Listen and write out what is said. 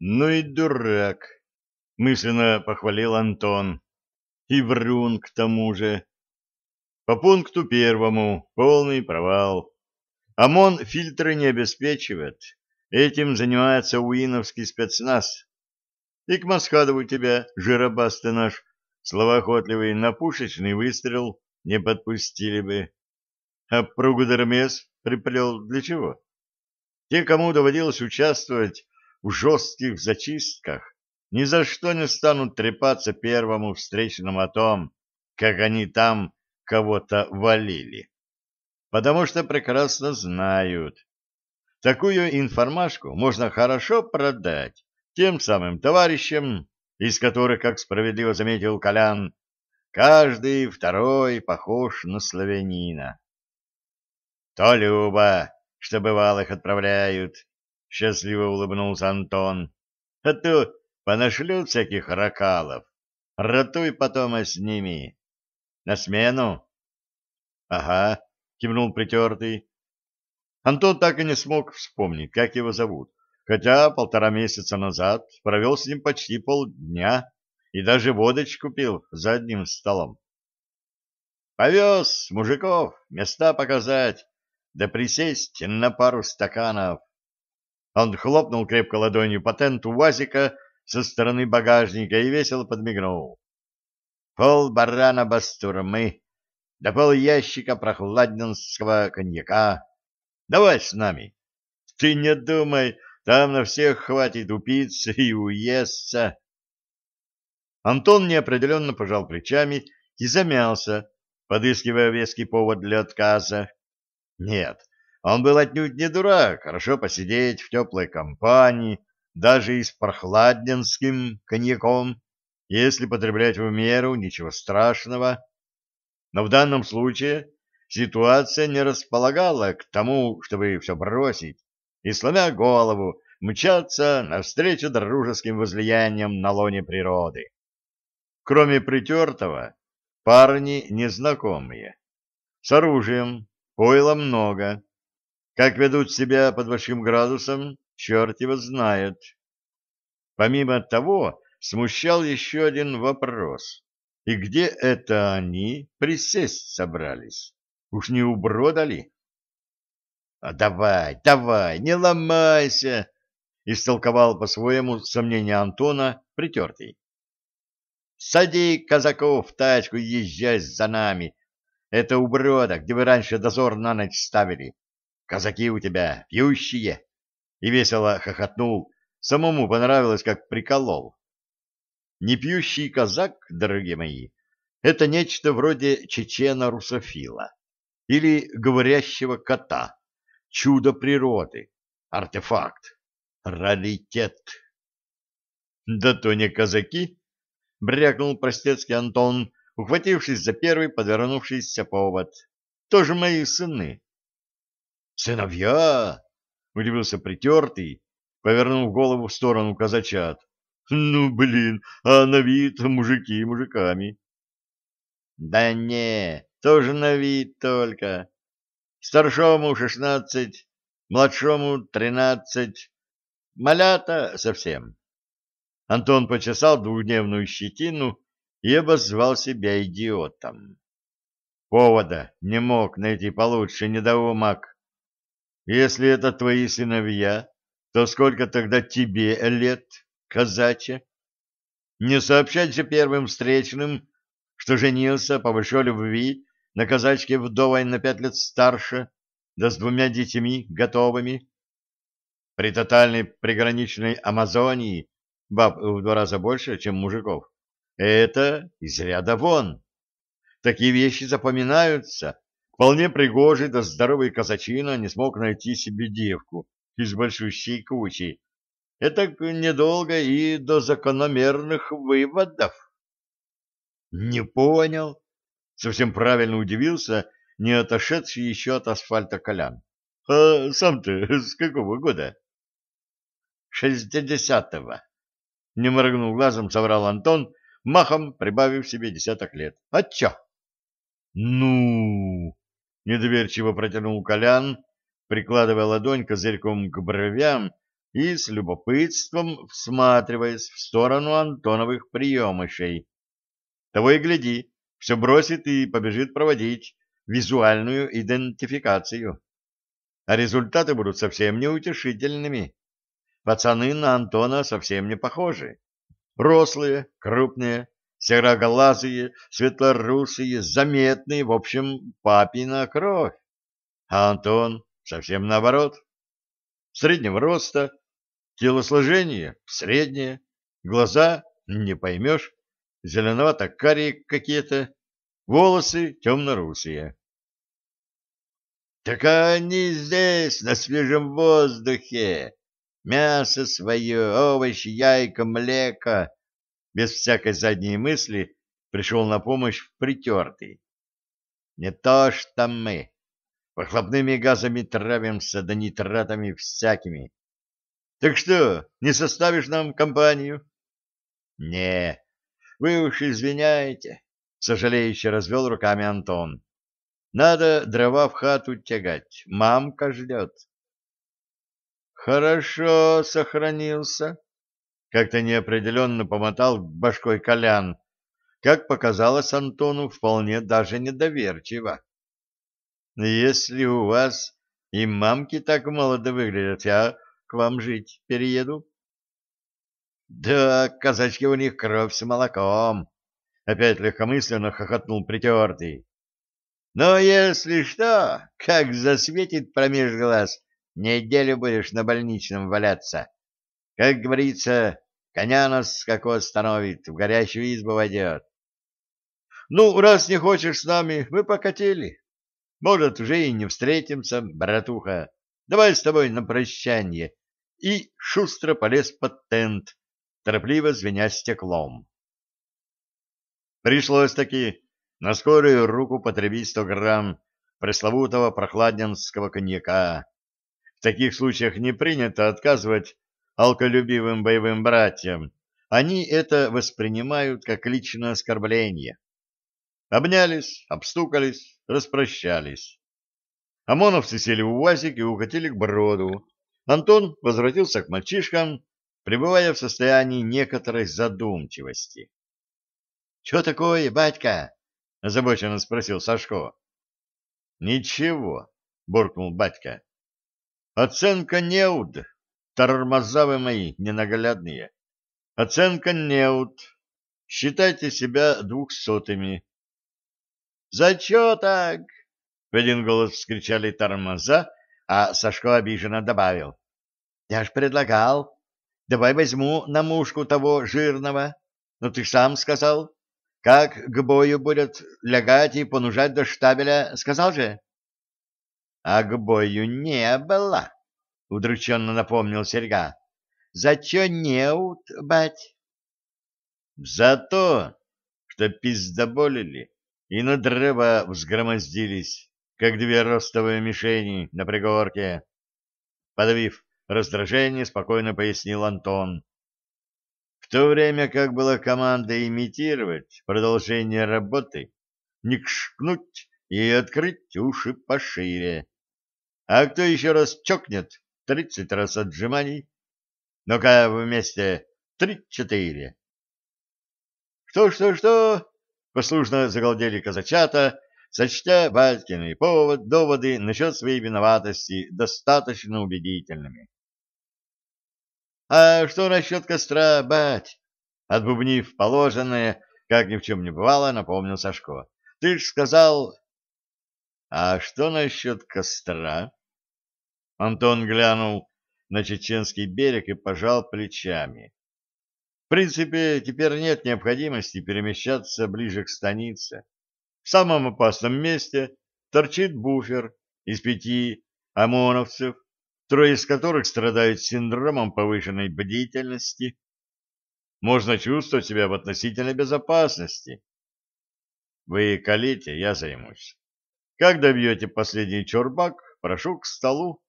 Ну и дурак, мысленно похвалил Антон. И врун к тому же. По пункту первому полный провал. ОМОН фильтры не обеспечивает. Этим занимается уиновский спецназ. И к Масхадову тебя, жиробастый наш, словоохотливый на пушечный выстрел не подпустили бы. А Пругудермес приплел для чего? Те, кому доводилось участвовать в жестких зачистках, ни за что не станут трепаться первому встречному о том, как они там кого-то валили. Потому что прекрасно знают. Такую информашку можно хорошо продать тем самым товарищам, из которых, как справедливо заметил Колян, каждый второй похож на славянина. То Люба, что бывалых отправляют, — счастливо улыбнулся Антон. — А то понашлют всяких ракалов. Ратуй потом с ними. На смену? — Ага, — кивнул притертый. Антон так и не смог вспомнить, как его зовут, хотя полтора месяца назад провел с ним почти полдня и даже водочку пил за одним столом. Повез мужиков места показать, да присесть на пару стаканов. Он хлопнул крепко ладонью по тенту УАЗика со стороны багажника и весело подмигнул. Пол барана бастурмы, да пол ящика прохладненского коньяка. Давай с нами. Ты не думай, там на всех хватит упиться и уестся. Антон неопределенно пожал плечами и замялся, подыскивая веский повод для отказа. Нет, он был отнюдь не дурак, хорошо посидеть в теплой компании, даже и с прохладненским коньяком, если потреблять в меру, ничего страшного. Но в данном случае ситуация не располагала к тому, чтобы все бросить и, сломя голову, мчаться навстречу дружеским возлияниям на лоне природы. Кроме притертого, парни незнакомые, с оружием, Пойла много. Как ведут себя под большим градусом, черт его знает. Помимо того, смущал еще один вопрос. И где это они присесть собрались? Уж не уброда ли? А давай, давай, не ломайся, истолковал по-своему сомнение Антона притертый. Сади казаков в тачку езжай за нами, это уброда, где вы раньше дозор на ночь ставили. Казаки у тебя пьющие. И весело хохотнул. Самому понравилось, как приколол. Не пьющий казак, дорогие мои, это нечто вроде чечена-русофила или говорящего кота, чудо природы, артефакт, раритет. Да то не казаки, брякнул простецкий Антон, ухватившись за первый подвернувшийся повод. Тоже мои сыны. Сыновья! Удивился притертый, повернув голову в сторону казачат. Ну, блин, а на вид мужики мужиками. Да не, тоже на вид только. Старшому шестнадцать, младшему тринадцать, малята совсем. Антон почесал двухдневную щетину и обозвал себя идиотом. Повода не мог найти получше недоумок. Если это твои сыновья, то сколько тогда тебе лет, казаче? Не сообщать же первым встречным, что женился по большой любви на казачке вдовой на пять лет старше, да с двумя детьми готовыми. При тотальной приграничной Амазонии баб в два раза больше, чем мужиков. Это из ряда вон. Такие вещи запоминаются. Вполне пригожий да здоровый казачина не смог найти себе девку из большущей кучи. Это недолго и до закономерных выводов. Не понял. Совсем правильно удивился не отошедший еще от асфальта Колян. А сам-то с какого года? Шестидесятого. Не моргнув глазом, соврал Антон, махом прибавив себе десяток лет. А чё? Ну, недоверчиво протянул Колян, прикладывая ладонь козырьком к бровям, и с любопытством всматриваясь в сторону Антоновых приемышей. Того и гляди, все бросит и побежит проводить визуальную идентификацию. А результаты будут совсем неутешительными. Пацаны на Антона совсем не похожи. Рослые, крупные, сероголазые, светлорусые, заметные, в общем, папина кровь. А Антон совсем наоборот. Среднего роста, телосложение среднее, глаза не поймешь, зеленовато-карие какие-то, волосы темно-русые. Так они здесь, на свежем воздухе. Мясо свое, овощи, яйка, млеко. Без всякой задней мысли пришел на помощь притертый. Не то что мы. Выхлопными газами травимся, да нитратами всякими. Так что, не составишь нам компанию? Не, вы уж извиняйте, сожалеюще развел руками Антон. Надо дрова в хату тягать, мамка ждет. Хорошо сохранился, как-то неопределенно помотал башкой Колян, как показалось Антону вполне даже недоверчиво. Если у вас и мамки так молодо выглядят, я к вам жить перееду. Да, казачки у них кровь с молоком. Опять легкомысленно хохотнул притертый. Но если что, как засветит промеж глаз, неделю будешь на больничном валяться. Как говорится, коня нас како остановит, в горящую избу войдет. Ну, раз не хочешь с нами, мы покатили. Может, уже и не встретимся, братуха. Давай с тобой на прощание. И шустро полез под тент, торопливо звеня стеклом. Пришлось таки на скорую руку потребить сто грамм пресловутого прохладненского коньяка. В таких случаях не принято отказывать алколюбивым боевым братьям. Они это воспринимают как личное оскорбление. Обнялись, обстукались, распрощались. ОМОНовцы сели в УАЗик и укатили к броду. Антон возвратился к мальчишкам, пребывая в состоянии некоторой задумчивости. — Что такое, батька? — озабоченно спросил Сашко. — Ничего, — буркнул батька. — Оценка неуд, тормоза вы мои ненаглядные. Оценка неуд. Считайте себя двухсотыми. — За чё так? — в один голос вскричали тормоза, а Сашко обиженно добавил. — Я ж предлагал. Давай возьму на мушку того жирного. Но ты ж сам сказал. Как к бою будет лягать и понужать до штабеля, сказал же? — А к бою не было, — удрученно напомнил Серьга. — Зачем неут, бать? — За то, что пиздоболили и на дрова взгромоздились, как две ростовые мишени на пригорке. Подавив раздражение, спокойно пояснил Антон. В то время как была команда имитировать продолжение работы, не кшкнуть и открыть уши пошире. А кто еще раз чокнет, тридцать раз отжиманий. Ну-ка вместе три-четыре. Что-что-что? Послушно загалдели казачата, сочтя Валькины повод, доводы насчет своей виноватости достаточно убедительными. — А что насчет костра, бать? — отбубнив положенное, как ни в чем не бывало, напомнил Сашко. — Ты ж сказал... — А что насчет костра? Антон глянул на чеченский берег и пожал плечами. В принципе, теперь нет необходимости перемещаться ближе к станице. В самом опасном месте торчит буфер из пяти ОМОНовцев, трое из которых страдают синдромом повышенной бдительности. Можно чувствовать себя в относительной безопасности. Вы колите, я займусь. Как добьете последний чурбак, прошу к столу.